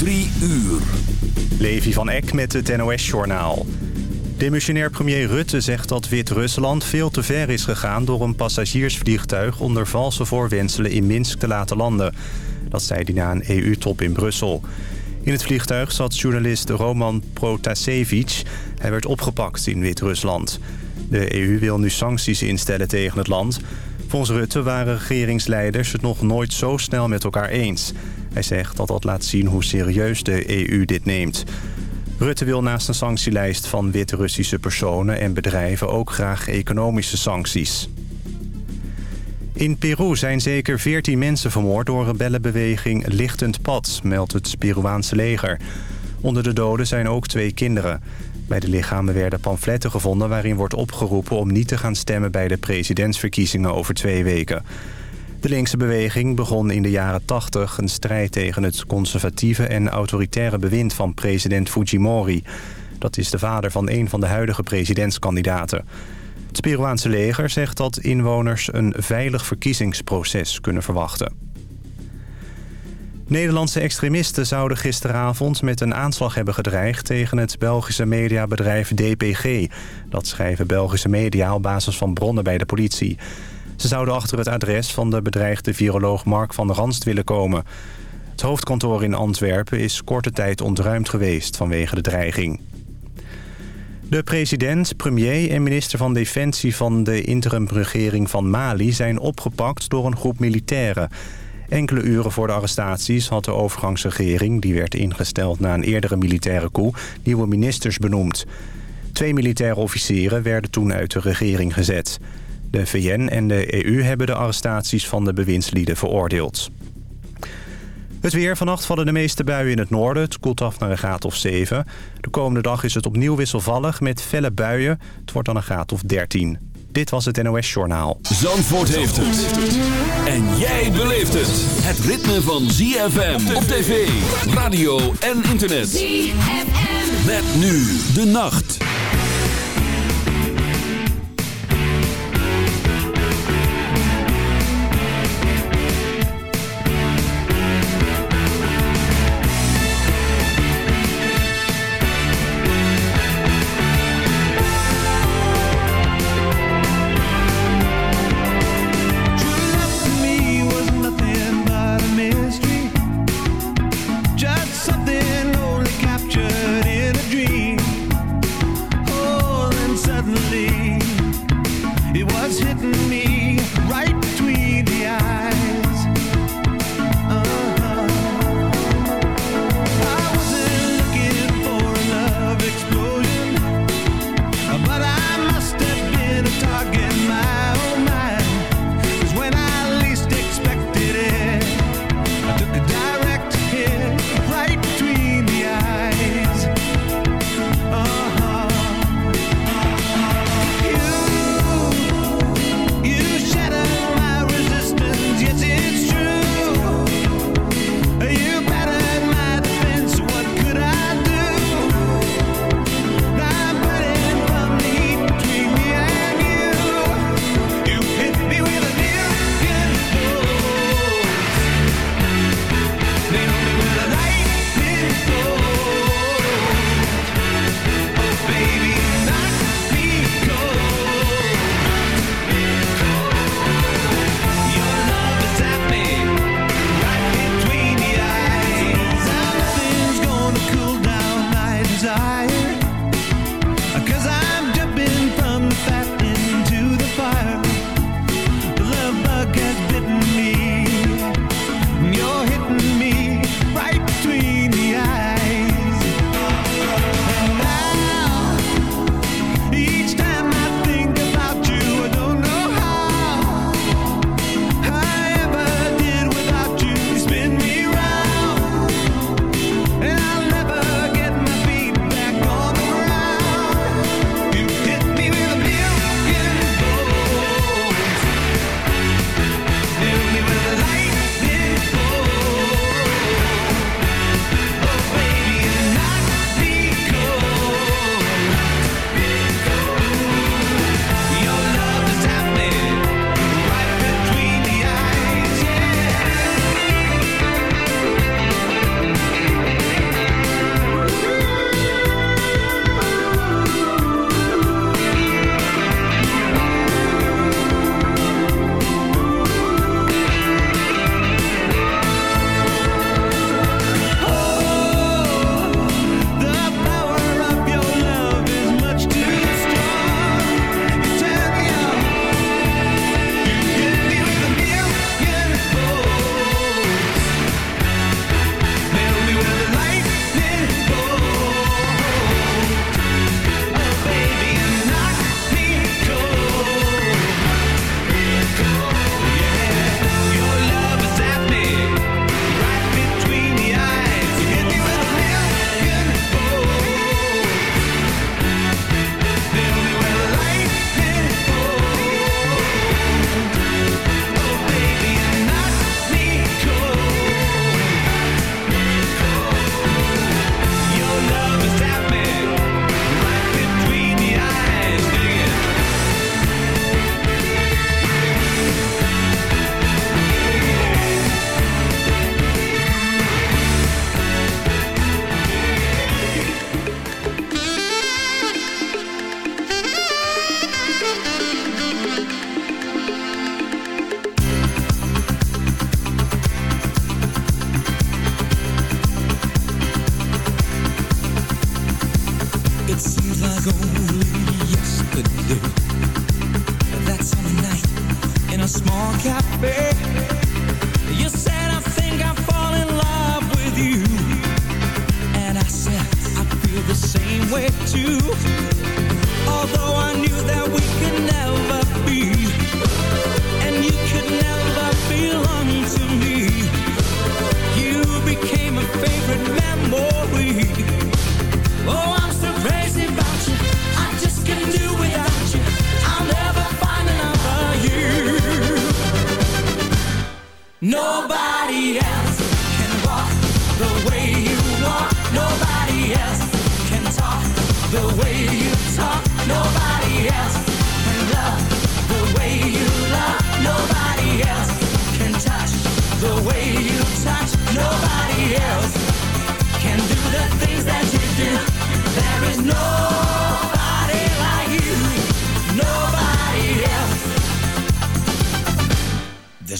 Drie uur. Levi van Eck met het NOS-journaal. Demissionair premier Rutte zegt dat Wit-Rusland veel te ver is gegaan... door een passagiersvliegtuig onder valse voorwenselen in Minsk te laten landen. Dat zei hij na een EU-top in Brussel. In het vliegtuig zat journalist Roman Protasevich. Hij werd opgepakt in Wit-Rusland. De EU wil nu sancties instellen tegen het land. Volgens Rutte waren regeringsleiders het nog nooit zo snel met elkaar eens. Hij zegt dat dat laat zien hoe serieus de EU dit neemt. Rutte wil naast een sanctielijst van Wit-Russische personen en bedrijven ook graag economische sancties. In Peru zijn zeker 14 mensen vermoord door rebellenbeweging Lichtend Pad, meldt het Peruaanse leger. Onder de doden zijn ook twee kinderen. Bij de lichamen werden pamfletten gevonden waarin wordt opgeroepen om niet te gaan stemmen bij de presidentsverkiezingen over twee weken. De linkse beweging begon in de jaren 80 een strijd tegen het conservatieve en autoritaire bewind van president Fujimori. Dat is de vader van een van de huidige presidentskandidaten. Het Peruaanse leger zegt dat inwoners een veilig verkiezingsproces kunnen verwachten. Nederlandse extremisten zouden gisteravond met een aanslag hebben gedreigd... tegen het Belgische mediabedrijf DPG. Dat schrijven Belgische media op basis van bronnen bij de politie. Ze zouden achter het adres van de bedreigde viroloog Mark van der Ranst willen komen. Het hoofdkantoor in Antwerpen is korte tijd ontruimd geweest vanwege de dreiging. De president, premier en minister van Defensie van de interimregering van Mali... zijn opgepakt door een groep militairen. Enkele uren voor de arrestaties had de overgangsregering... die werd ingesteld na een eerdere militaire coup... nieuwe ministers benoemd. Twee militaire officieren werden toen uit de regering gezet. De VN en de EU hebben de arrestaties van de bewindslieden veroordeeld. Het weer. Vannacht vallen de meeste buien in het noorden. Het koelt af naar een graad of 7. De komende dag is het opnieuw wisselvallig met felle buien. Het wordt dan een graad of 13. Dit was het NOS Journaal. Zandvoort heeft het. En jij beleeft het. Het ritme van ZFM op tv, radio en internet. ZFM. Met nu de nacht.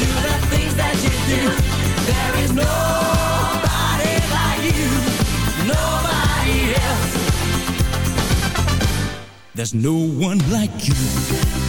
do the things that you do. There is nobody like you, nobody else. There's no one like you.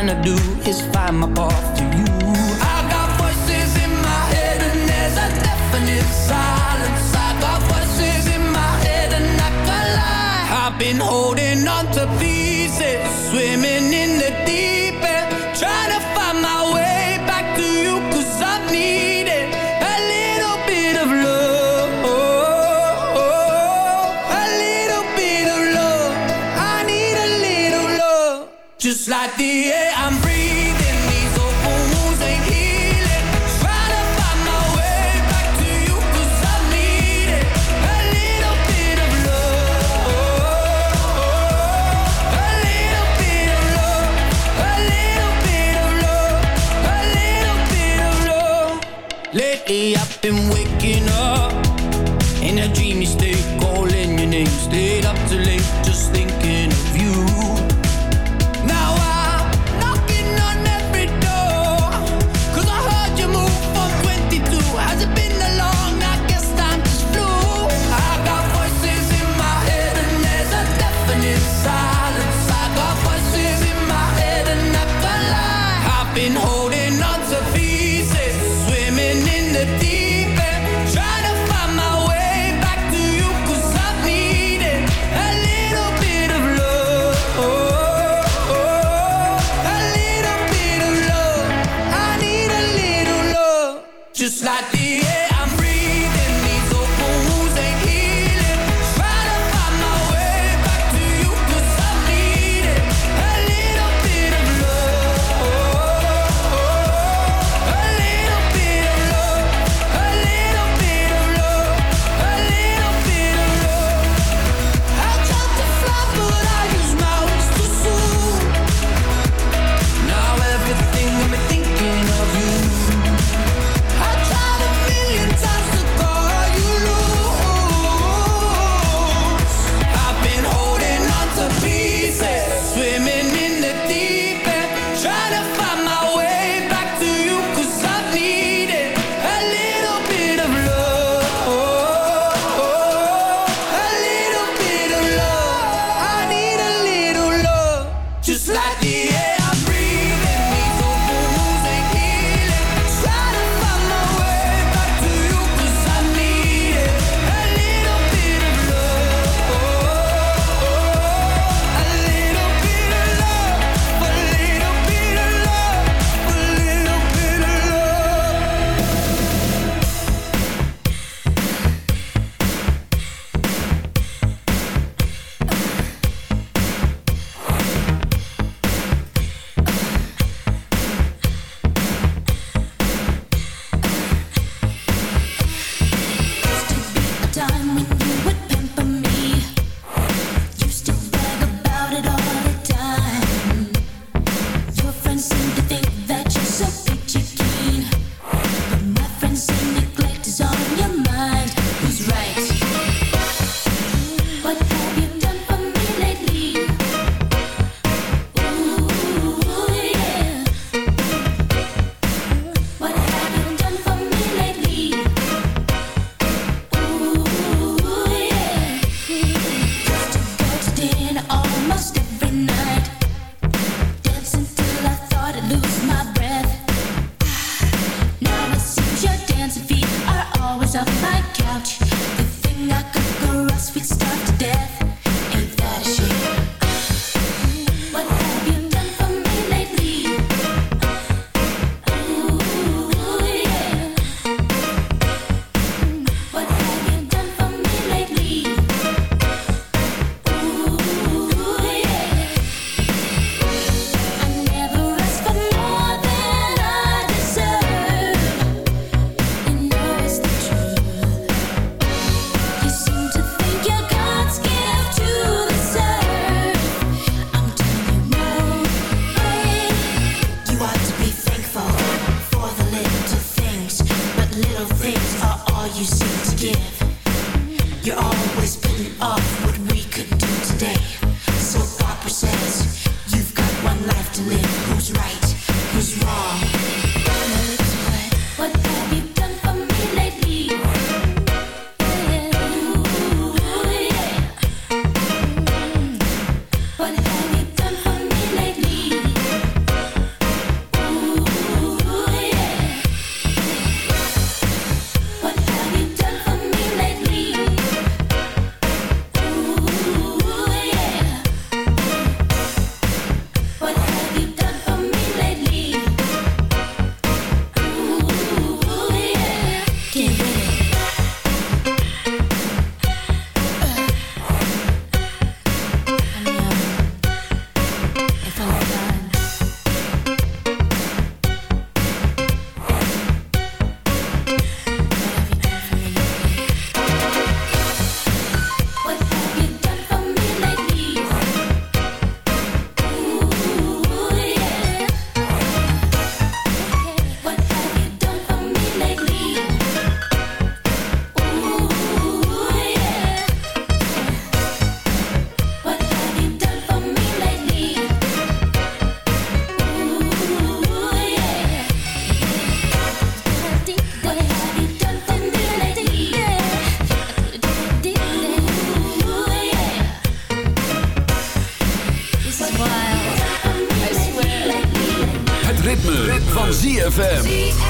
trying to do is find my path van ZFM.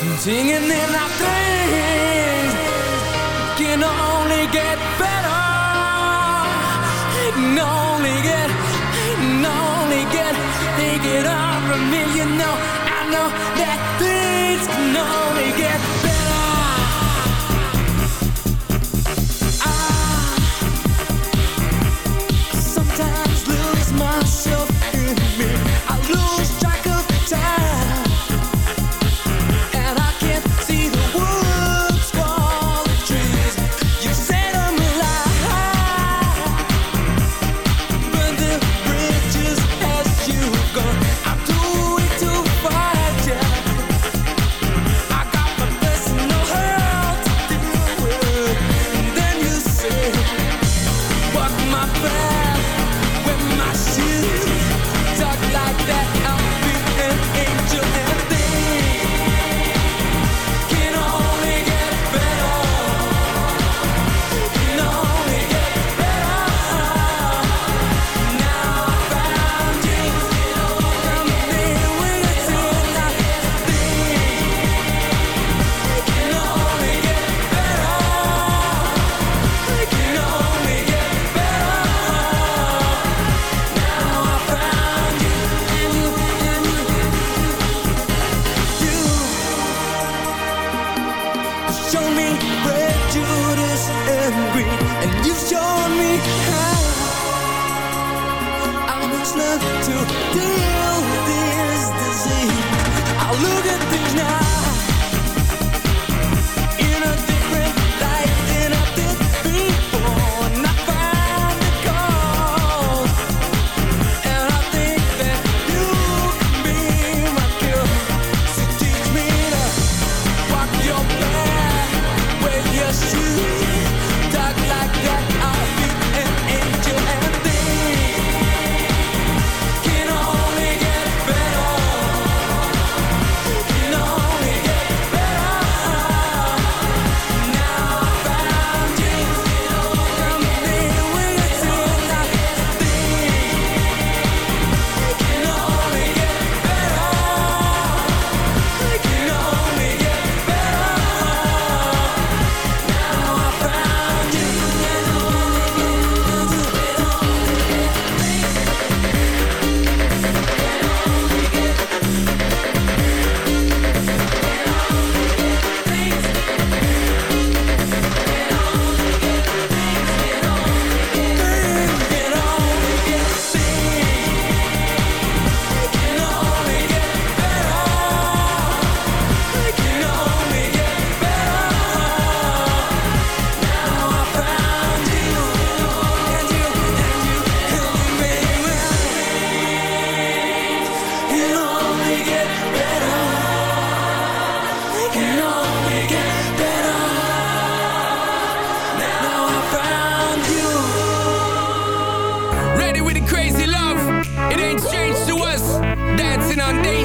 Singing in our dreams can only get better. It can only get, it can only get, take it all from me. You know, I know that things can only get better.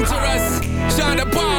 dangerous. Shine buy.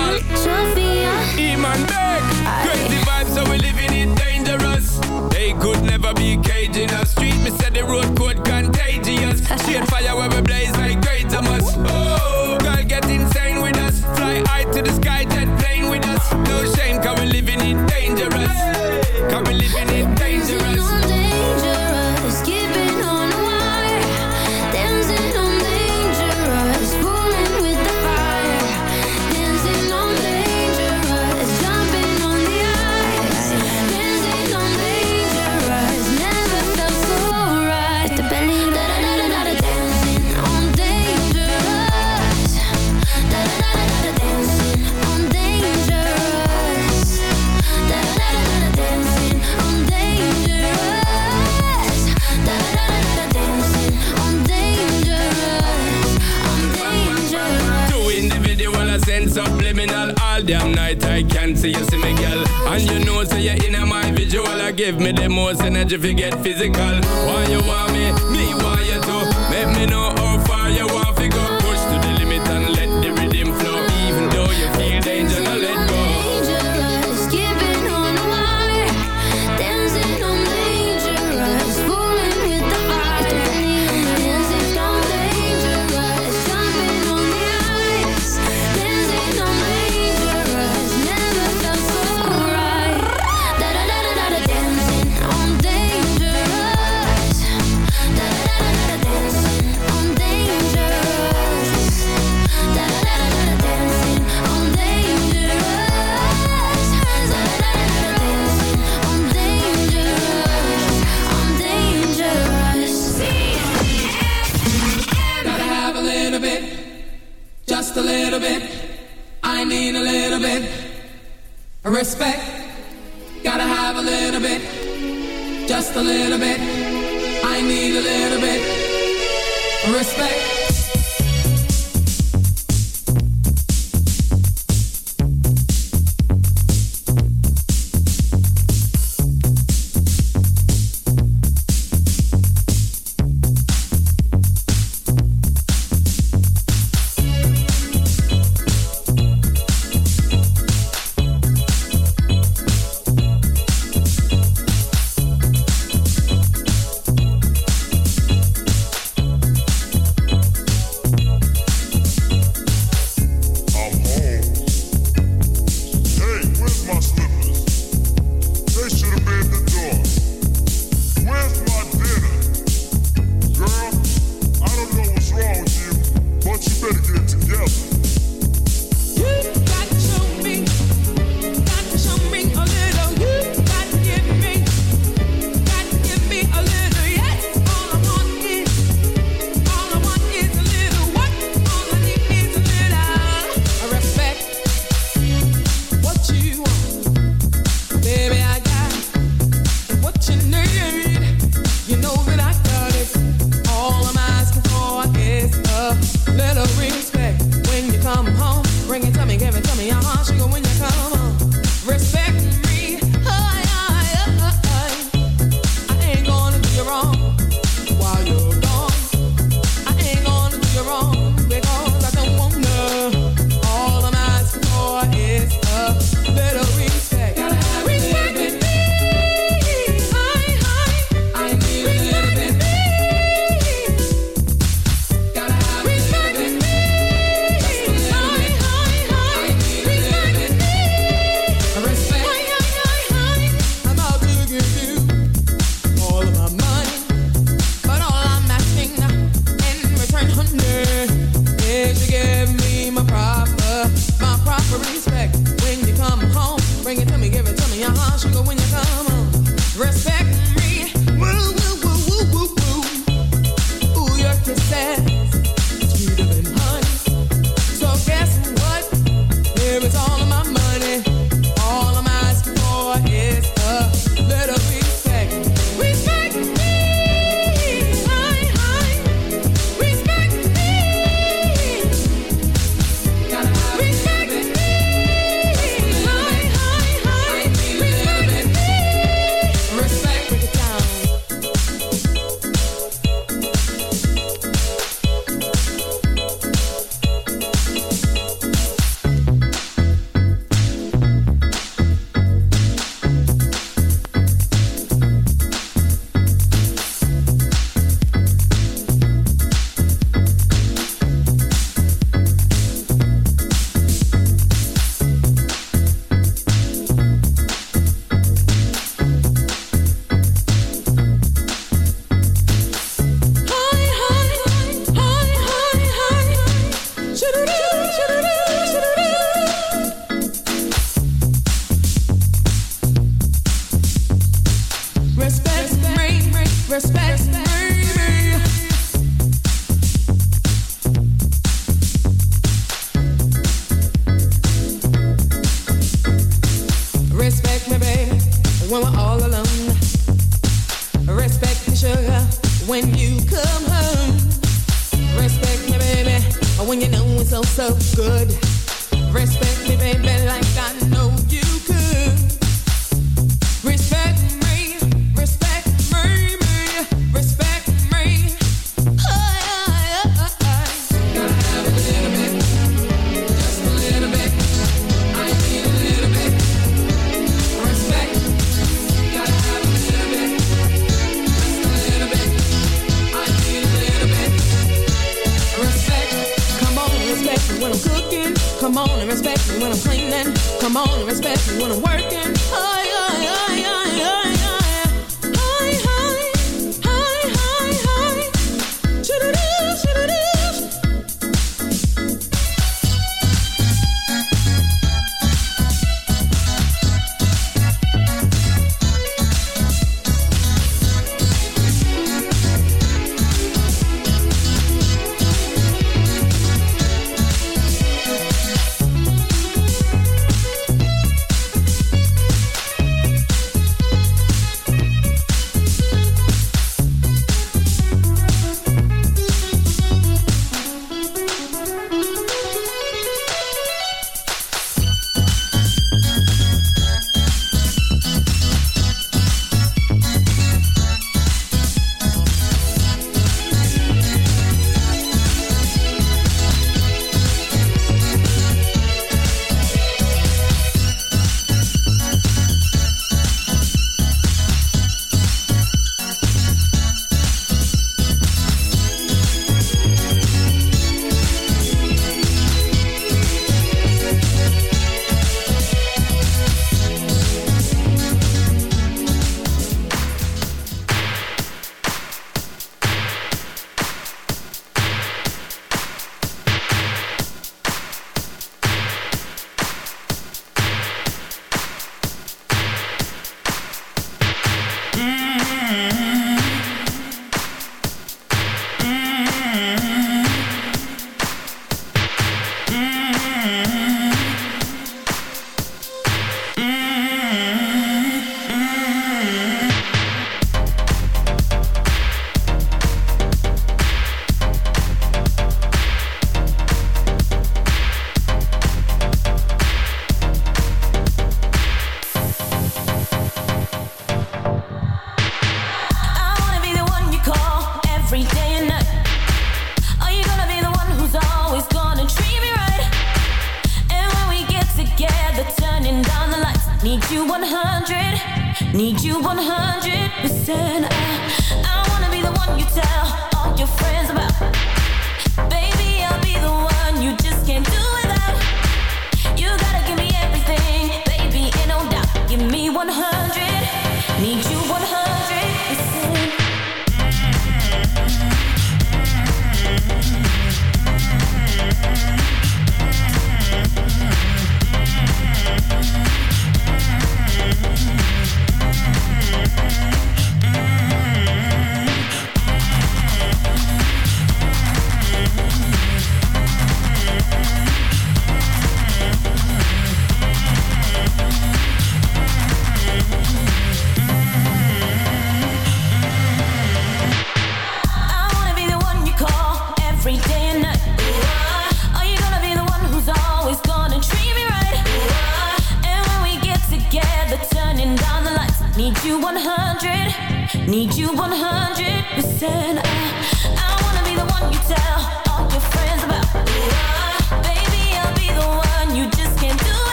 If you see me girl and you know say you're in my visual I give me the most energy for get physical. Why you want me? Me why you too? Make me know how far you want to go.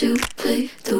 You play the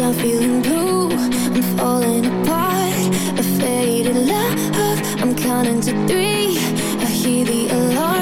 I'm feeling blue I'm falling apart A faded love I'm counting to three I hear the alarm.